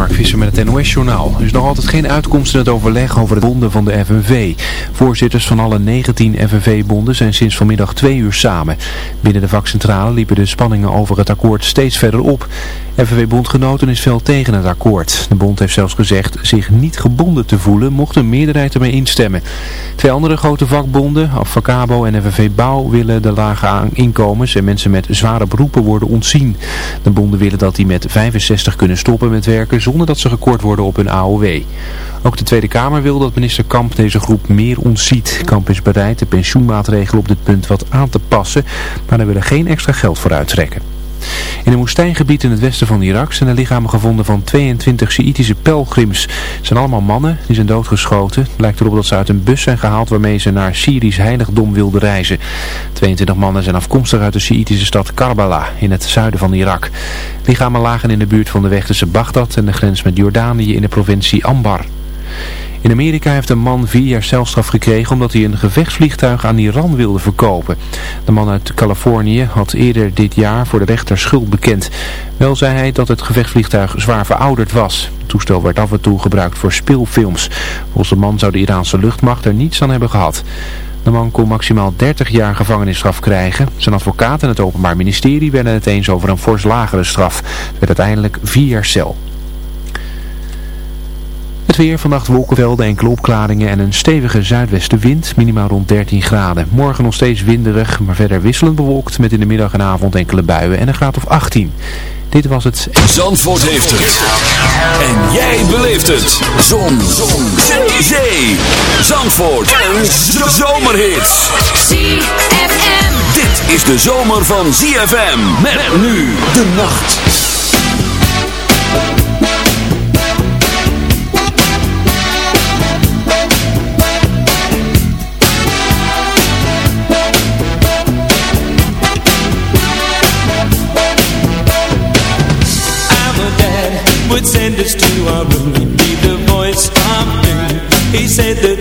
Mark Visser met het NOS-journaal. Er is nog altijd geen uitkomst in het overleg over het bonden van de FNV. Voorzitters van alle 19 FNV-bonden zijn sinds vanmiddag twee uur samen. Binnen de vakcentrale liepen de spanningen over het akkoord steeds verder op. FNV-bondgenoten is fel tegen het akkoord. De bond heeft zelfs gezegd zich niet gebonden te voelen mocht een meerderheid ermee instemmen. Twee andere grote vakbonden, Avacabo en FNV Bouw, willen de lage inkomens en mensen met zware beroepen worden ontzien. De bonden willen dat die met 65 kunnen stoppen met werken zonder dat ze gekort worden op hun AOW. Ook de Tweede Kamer wil dat minister Kamp deze groep meer ontziet. Kamp is bereid de pensioenmaatregelen op dit punt wat aan te passen, maar daar willen geen extra geld voor uittrekken. In een woestijngebied in het westen van Irak zijn de lichamen gevonden van 22 Sjiitische pelgrims. Het zijn allemaal mannen die zijn doodgeschoten. Het lijkt erop dat ze uit een bus zijn gehaald waarmee ze naar Syrisch heiligdom wilden reizen. 22 mannen zijn afkomstig uit de Sjiitische stad Karbala in het zuiden van Irak. Lichamen lagen in de buurt van de weg tussen Bagdad en de grens met Jordanië in de provincie Ambar. In Amerika heeft een man vier jaar celstraf gekregen omdat hij een gevechtsvliegtuig aan Iran wilde verkopen. De man uit Californië had eerder dit jaar voor de rechter schuld bekend. Wel zei hij dat het gevechtsvliegtuig zwaar verouderd was. Het toestel werd af en toe gebruikt voor speelfilms. Volgens de man zou de Iraanse luchtmacht er niets aan hebben gehad. De man kon maximaal 30 jaar gevangenisstraf krijgen. Zijn advocaat en het Openbaar Ministerie werden het eens over een fors lagere straf. Het werd uiteindelijk vier jaar cel. Weer, vannacht wolkenvelden, enkele opklaringen en een stevige zuidwestenwind, minimaal rond 13 graden. Morgen nog steeds winderig, maar verder wisselend bewolkt met in de middag en avond enkele buien en een graad of 18. Dit was het. Zandvoort heeft het. En jij beleeft het. Zon. Zon. Zee. Zee. Zandvoort. Een zomerhit. ZFM. Dit is de zomer van ZFM. Met nu de nacht. He said that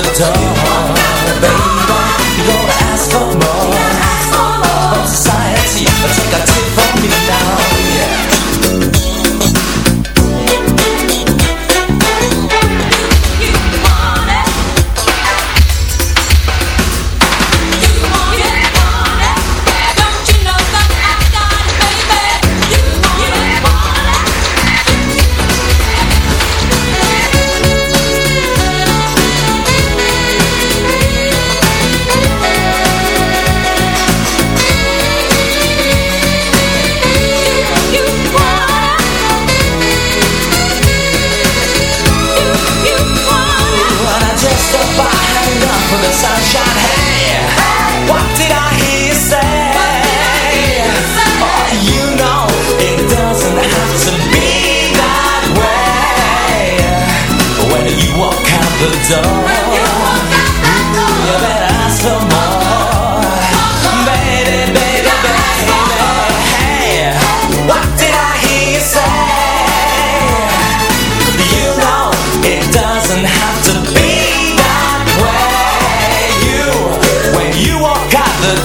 the door. Baby, you gonna ask for more. Society, take a tip from me now.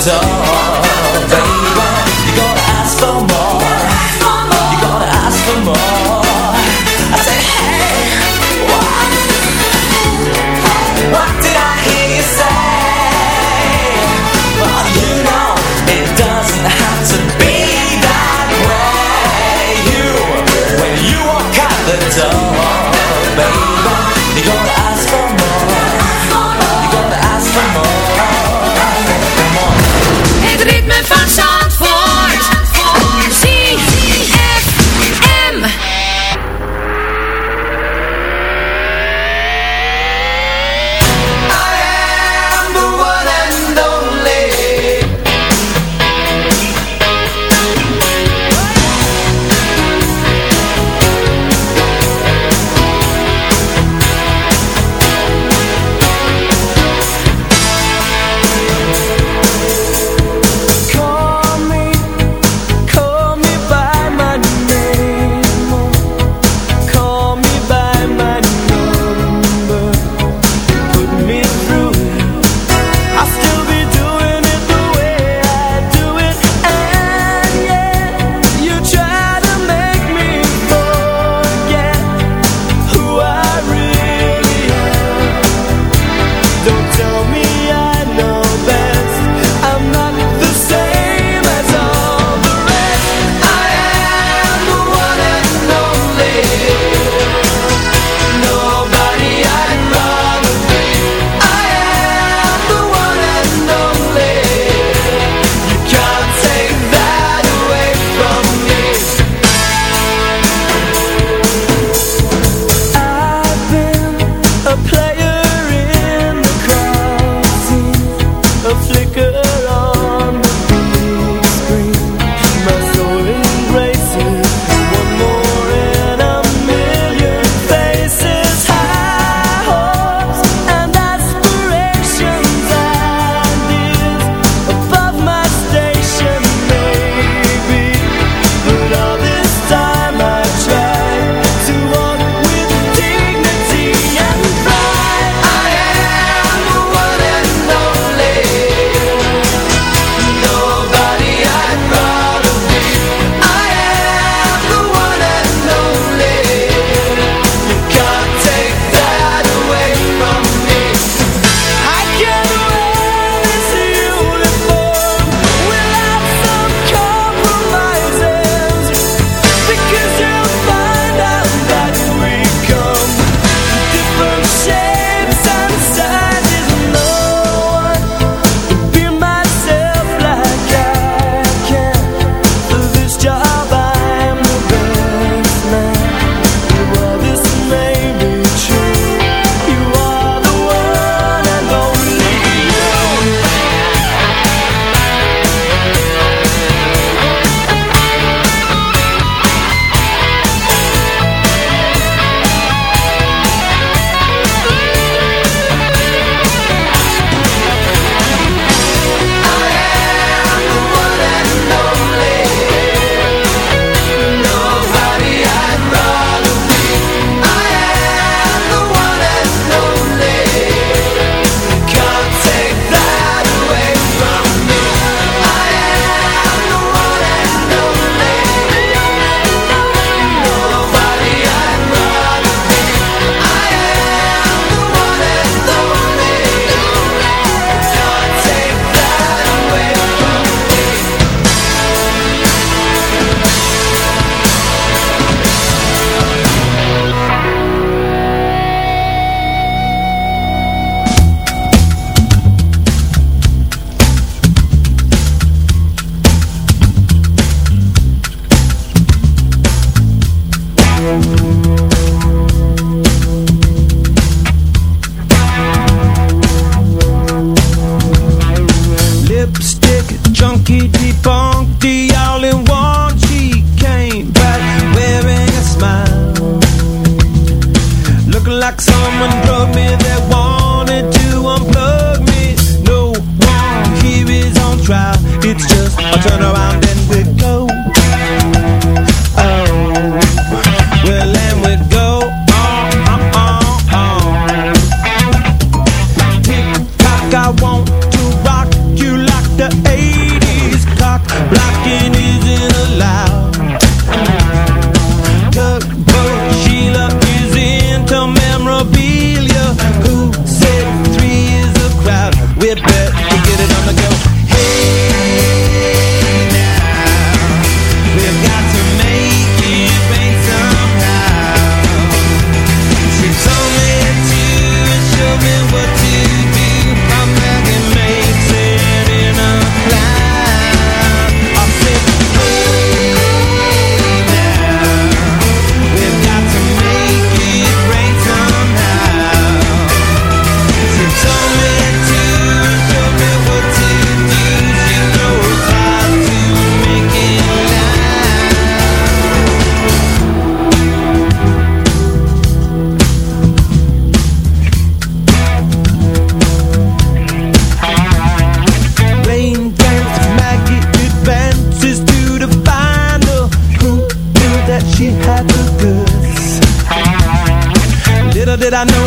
Out that I know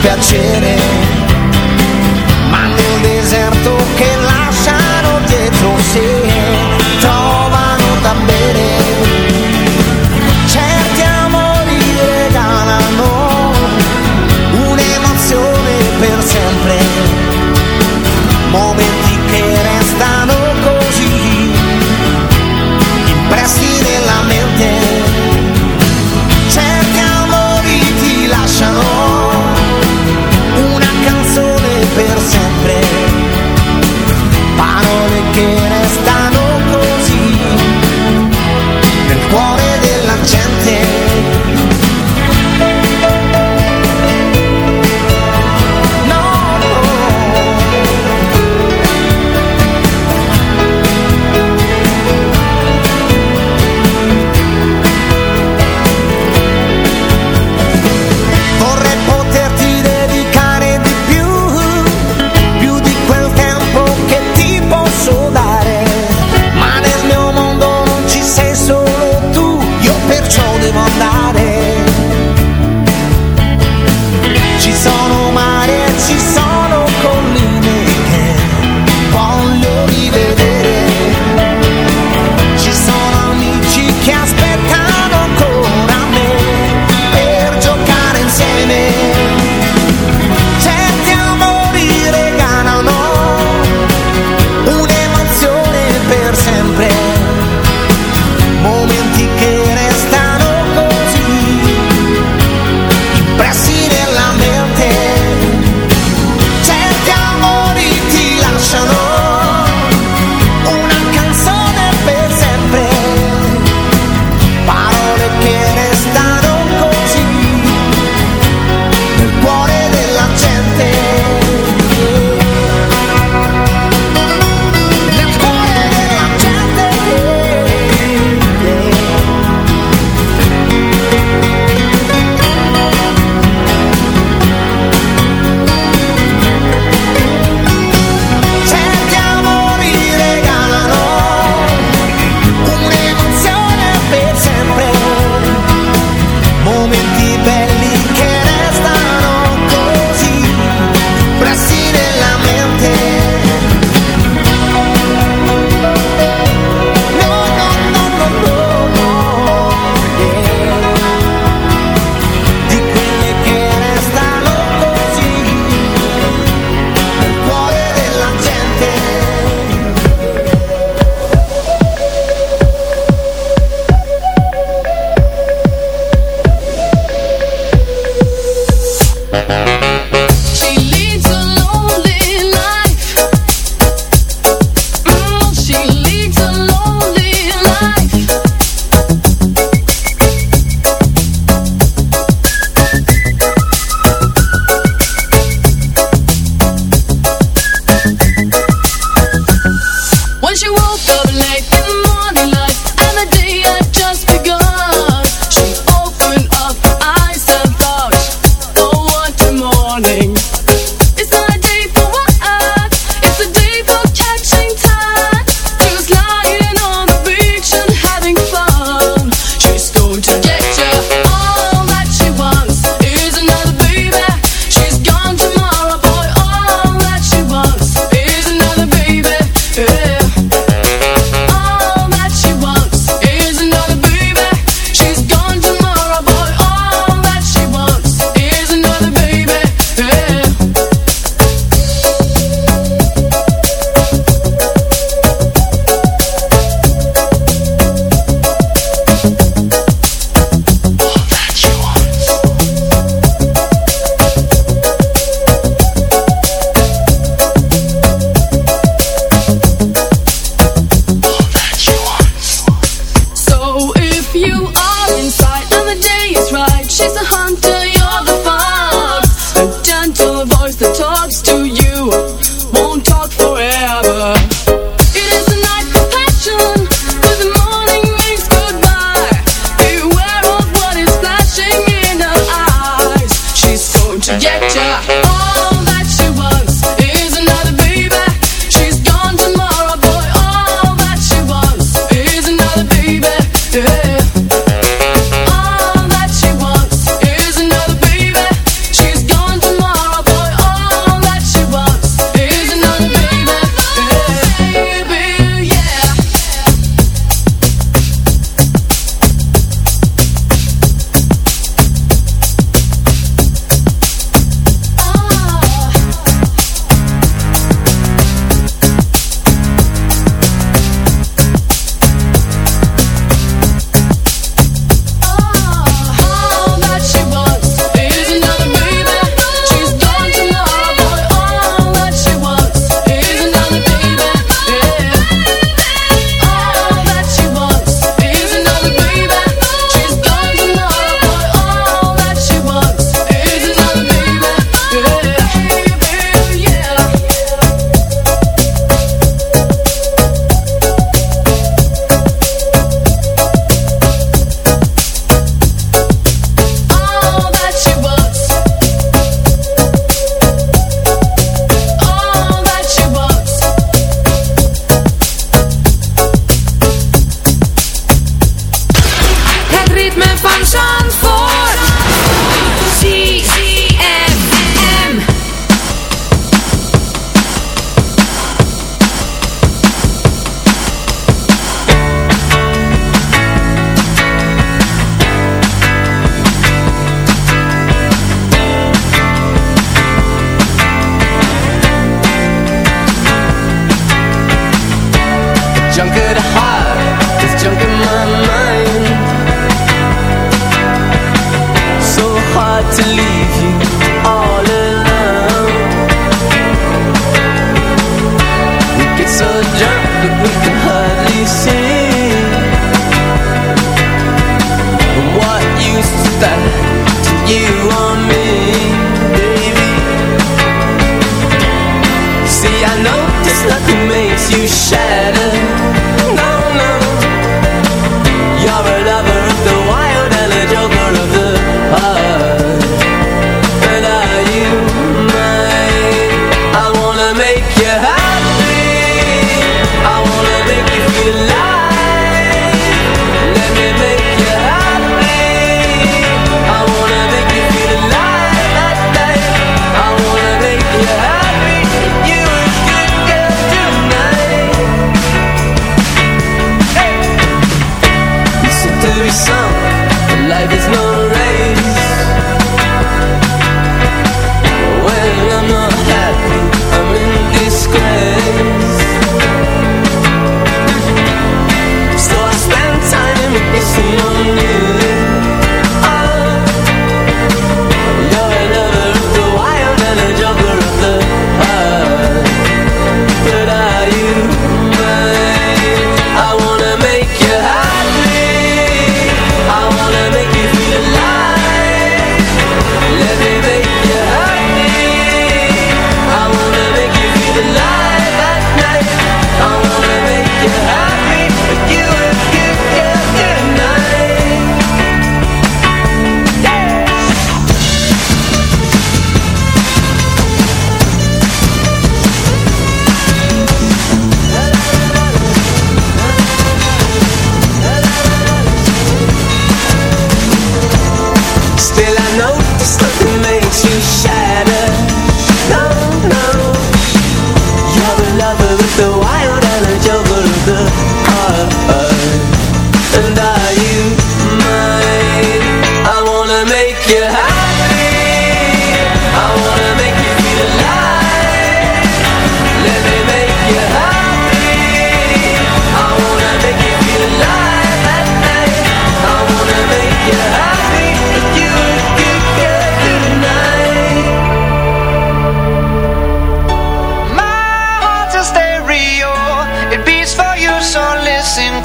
piacere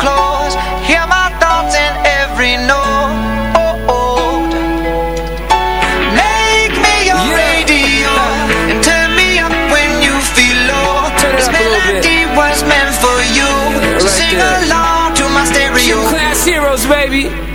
close. Hear my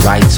song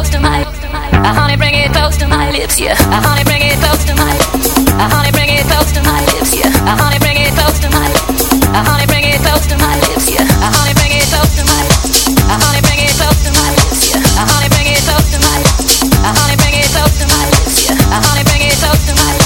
close to my. Uh, honey, bring it close to my lips, yeah. Uh, honey, bring it close to my. Uh, honey, bring it close to my lips, yeah. Uh, honey, bring it close to my. Uh, honey, bring it close to my lips, yeah. Uh, honey, bring it close to my. Uh, honey, bring it close to my lips, yeah. Uh, honey, bring it close to my. Uh, honey, bring it close to my lips, yeah. Uh, honey, bring it close to my.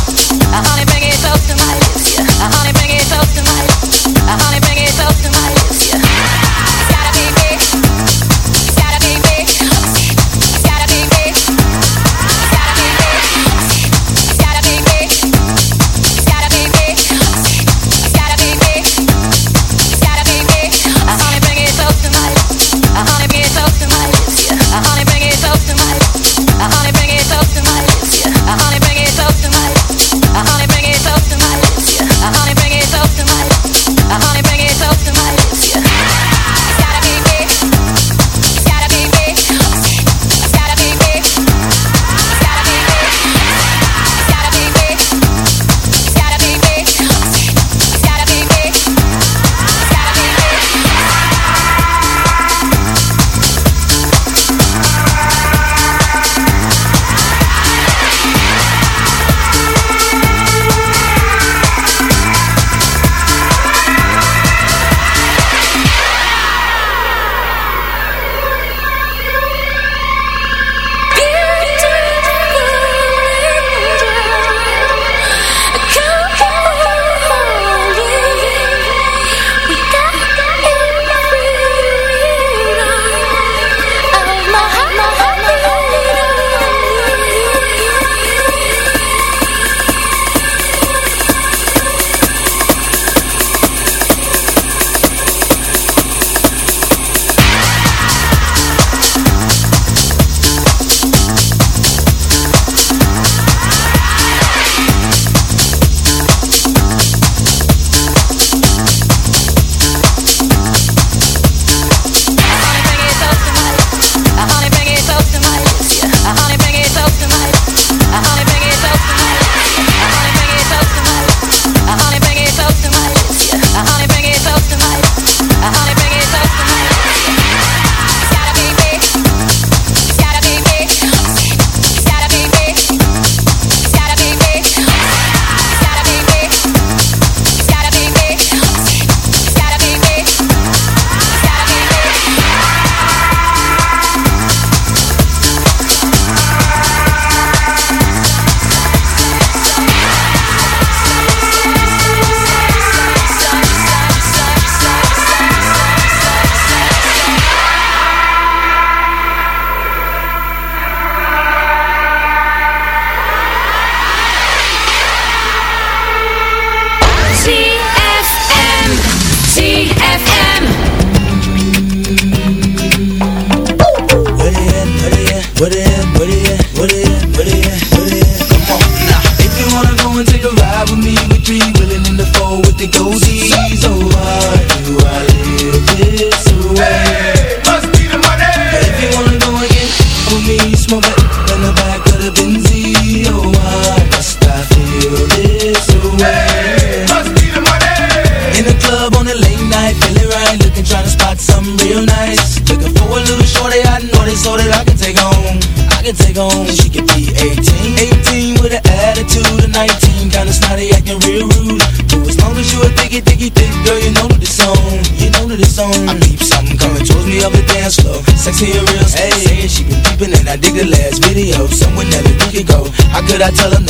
I tell her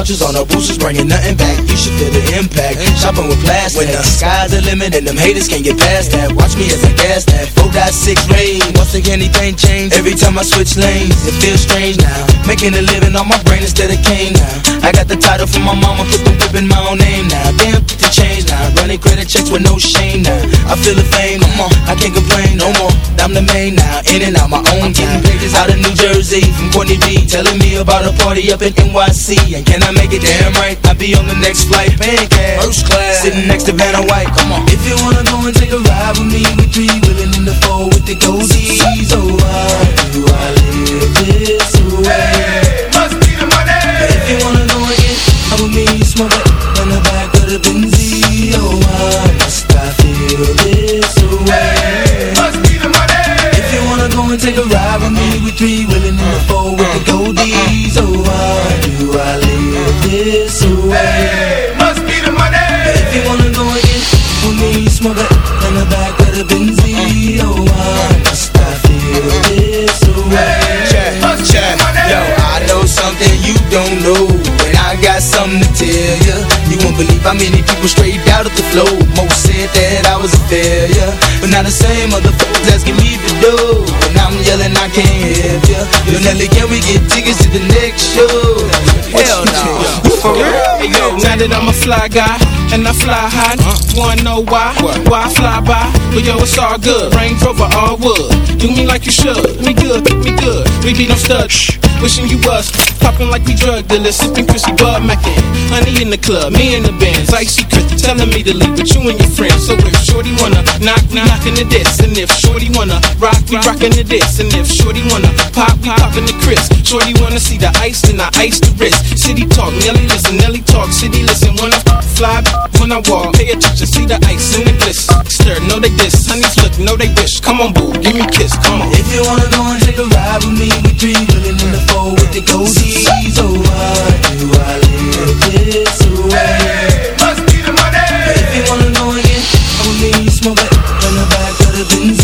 vouchers on the boosters, bringing nothing back. You should feel the impact. Shopping with plastic. When the sky's the limit and them haters can't get past that. Watch me as I gas that. 4.6 rain. Once again, anything change. Every time I switch lanes, it feels strange now. Making a living on my brain instead of cane now. I got the title from my mama, put the whip in my own name now. Damn, the change now. Running credit checks with no shame now. I feel the fame, come on. I can't complain no more. I'm the main now. In and out my own time. Pages out of New Jersey from Courtney B. Telling me about a party up in NYC. And can I make it damn right? I'll be on the next flight. Pancake. First class. Sitting next to Vanna White. Come on. If you wanna go and take a ride with me, we three willing in the four with the goldies. Oh, why do I live this way? Must be the money. If you wanna go and get with me, smoke it the back now the same motherfuckers asking me to do. And I'm yelling, I can't help ya. Yo, Nelly, can we get tickets to the next show? Hell no. For real? Hey, yo, now that I'm a fly guy and I fly high, uh-huh. wanna know why? Why I fly by? But yo, it's all good. Range Rover, all wood. Do me like you should. Me good, me good. We be no studs. Wishing you was popping like we drug dealers, sipping Chrissy Bud Mackin. Honey in the club, me in the bands, icy Chris telling me to leave with you and your friends. So if Shorty wanna knock, we knockin' the this, and if Shorty wanna rock, we rockin' the this, and if Shorty wanna pop, we poppin' the Chris. Shorty wanna see the ice, then I ice the wrist. City talk, Nelly listen, Nelly talk, city listen. When I fly, when I walk, pay attention, see the ice and the bliss. Stir, know they diss, honeys look, know they wish. Come on, boo, give me a kiss, come on. If you wanna go and take a ride with me, we three willing in the four with the goldies. Oh, why do I live this way? things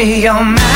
be your man.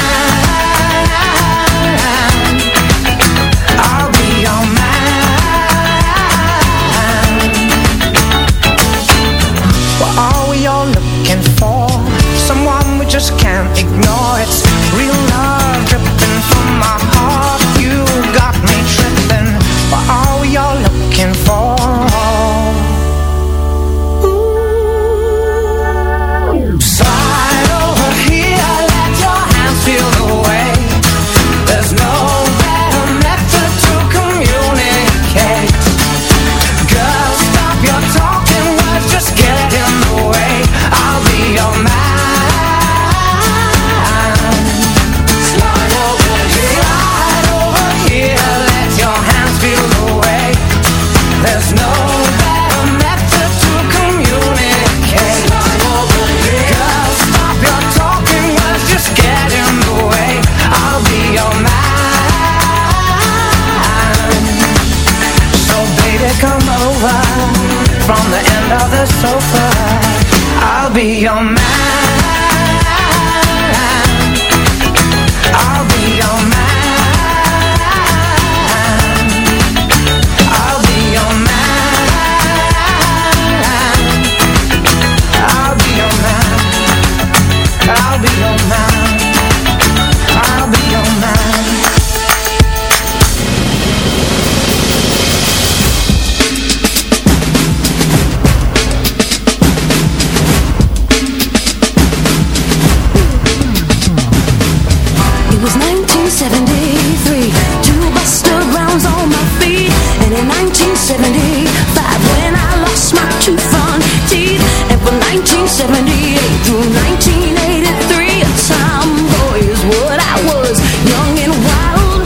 1978 through 1983 A tomboy is what I was Young and wild.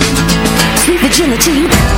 Sweet virginity.